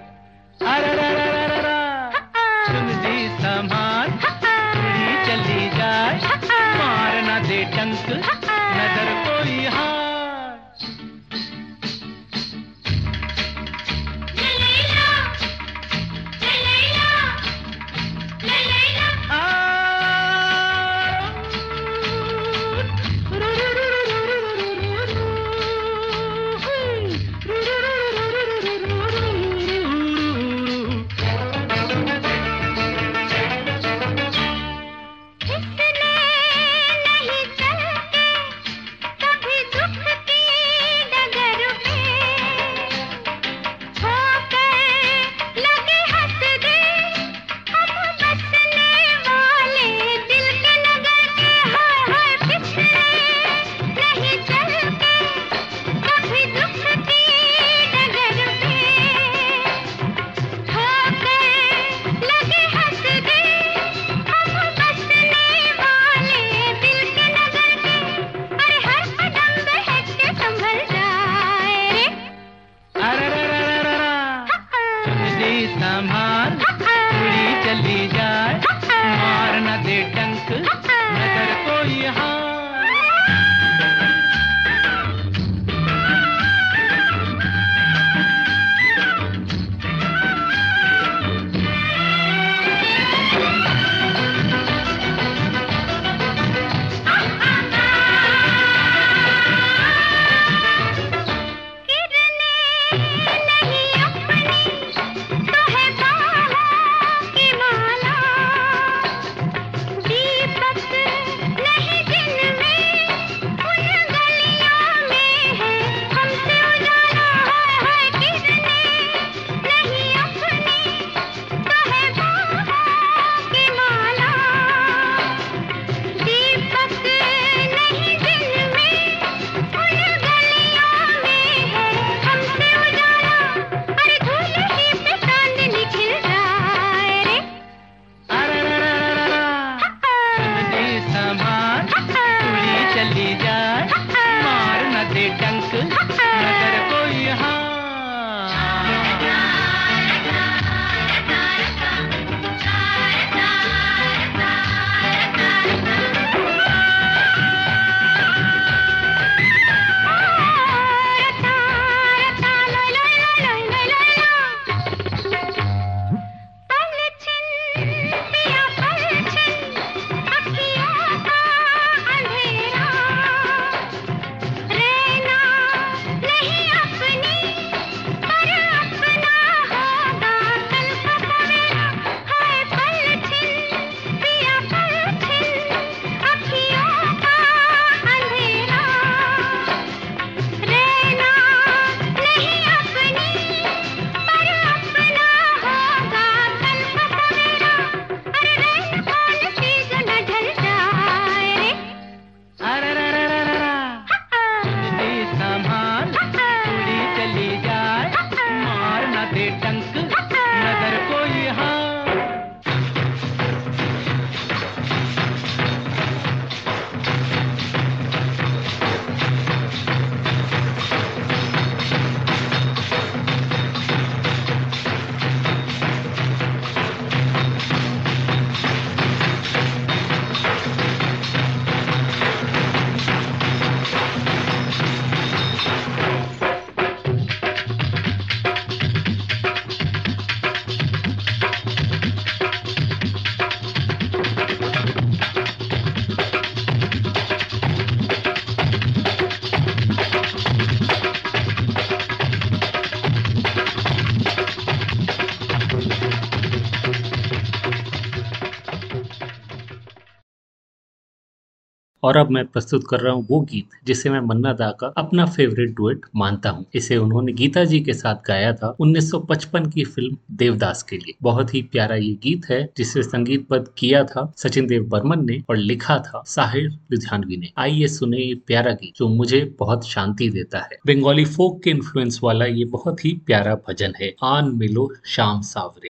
और अब मैं प्रस्तुत कर रहा हूँ वो गीत जिसे मैं मन्ना दा का अपना फेवरेट डुएट मानता हूँ। इसे उन्होंने गीता जी के साथ गाया था 1955 की फ़िल्म देवदास के लिए। बहुत ही प्यारा ये गीत है जिसे संगीत पद किया था सचिन देव बर्मन ने और लिखा था साहिर लुधियानवी ने। आइए सुने ये प्यारा गीत जो मुझे बहुत शांति देता है। बंगाली फोक के इन्फ्लुएंस वाला ये बहुत ही प्यारा भजन है। आन मिलो शाम सावरे।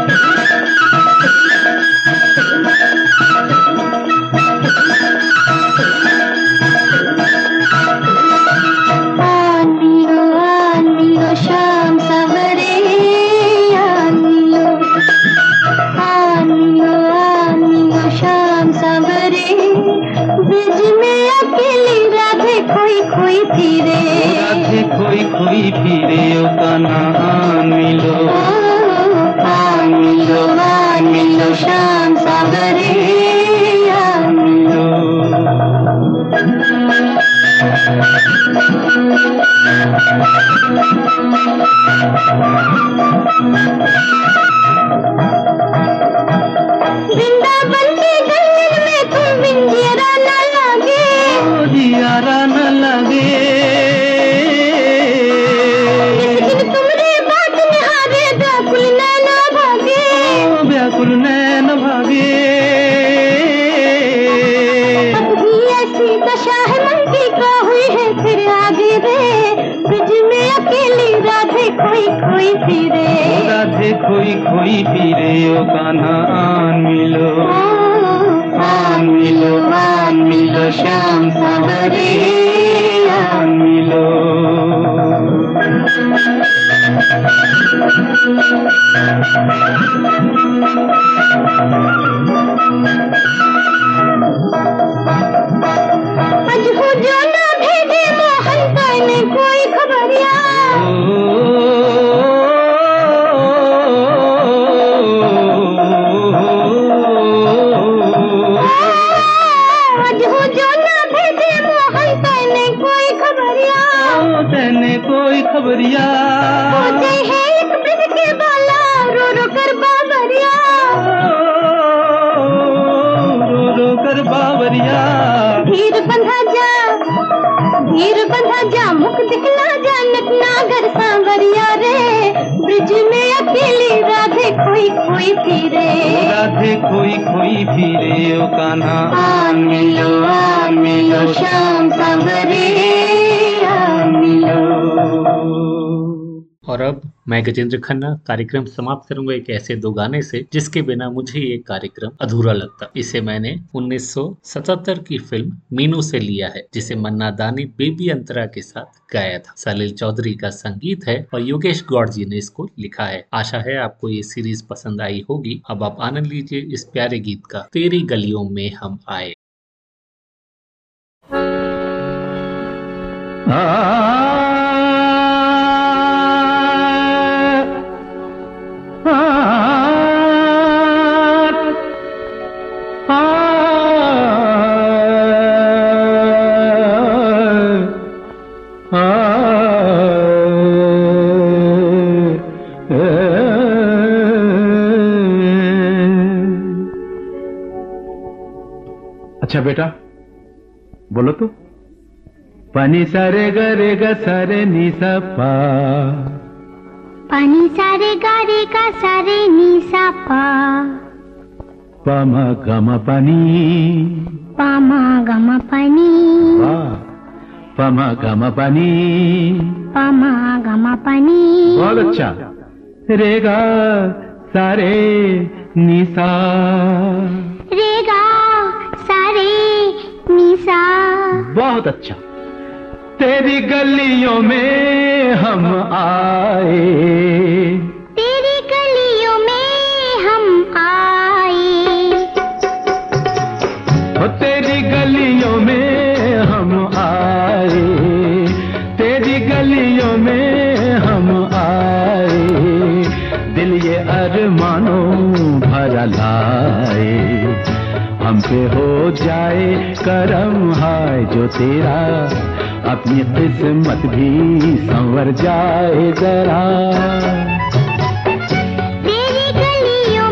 आनियो खोई खोई Thank you. मैं गजेंद्र खन्ना कार्यक्रम समाप्त करूँगा एक ऐसे दो गाने से, जिसके बिना मुझे ये कार्यक्रम अधूरा लगता। इसे मैंने 1977 की फ़िल्म मीनू से लिया है, जिसे मन्ना दानी बेबी अंतरा के साथ गाया था। सलील चौधरी का संगीत है और योगेश गौड़ जी ने इसको लिखा है। आशा है आपको ये सीरीज़ पसंद आई होगी। अब आप आनंद लीजिए इस प्यारे गीत का। तेरी गलियों में हम आए। अच्छा बेटा बोलो तो। पनी सारे गरे ग सारे नी सा पा पानी सारे गारे का सारे नी सा पा पम गम पनी। पामा गम पनी। पा पम गम पनी। पामा गम पनी। बहुत अच्छा। बहुत अच्छा। तेरी गलियों में हम आए। तेरी गलियों में हम आए। तेरी गलियों में हम आए। तेरी गलियों में हम आए। दिल ये अरमानों भरा लाए। हम पे हो जाए करम हाय जो तेरा। अपनी किस्मत भी संवर जाए जरा। तेरी गलियों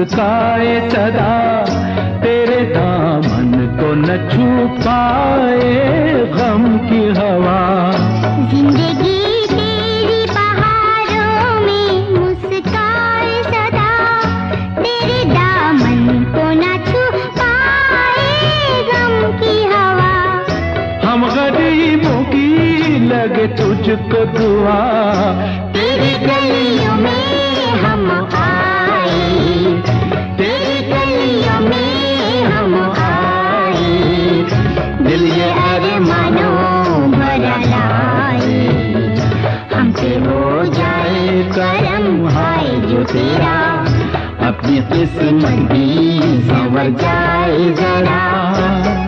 मुस्काए सदा तेरे दामन को न छू पाए गम की हवा। ज़िंदगी तेरी बहारों में मुस्काए तेरा अपनी किस्मत भी संवर जाए जरा।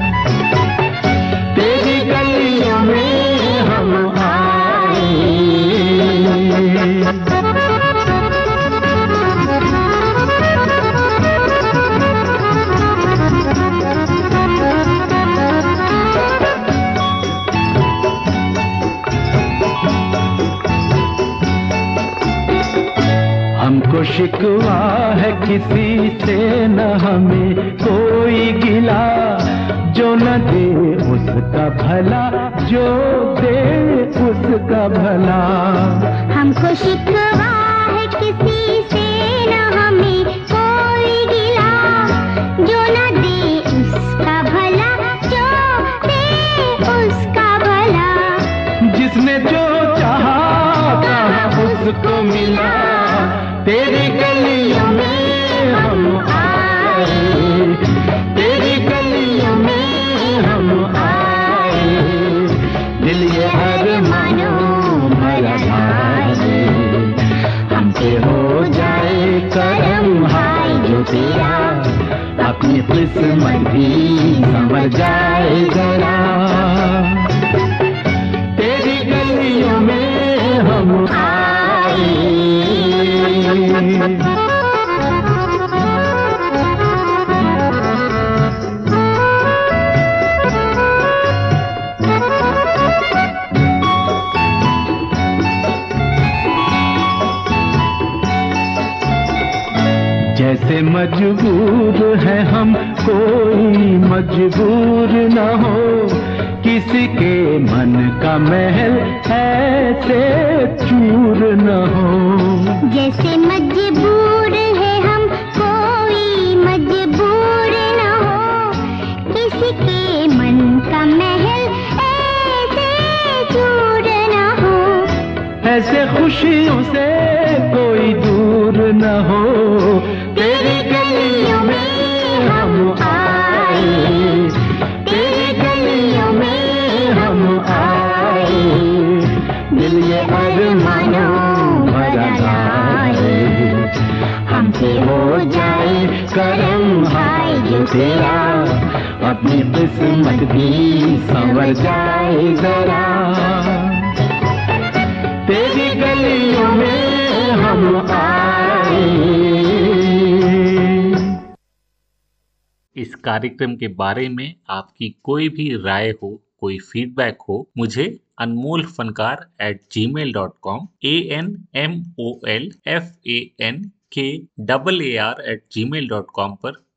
हमको शिकवा है किसी से न हमें कोई गिला। जो न दे उसका भला, जो दे उसका भला। हमको शिकवा तेरी गलियों में हम आए। तेरी गलियों में हम आए। दिल ये अरमानों भरा लाए हम पे हो जाए करम हाय जो तेरा। अपनी किस्मत भी समझ जाए जरा। जैसे मजबूर है हम, कोई मजबूर न हो। किसी के मन का महल ऐसे चूर न हो। जैसे मजबूर है हम, कोई मजबूर न हो। किसी के मन का महल ऐसे चूर न हो। ऐसे खुशियों से कोई दूर न हो। जो तेरा, अपनी किस्मत भी संवर जाए जरा। तेरी गलियों में हम आए। इस कार्यक्रम के बारे में आपकी कोई भी राय हो, कोई फीडबैक हो, मुझे Anmol Fankaar at Gmail dot com A N M O L F A N K double A R at Gmail dot com पर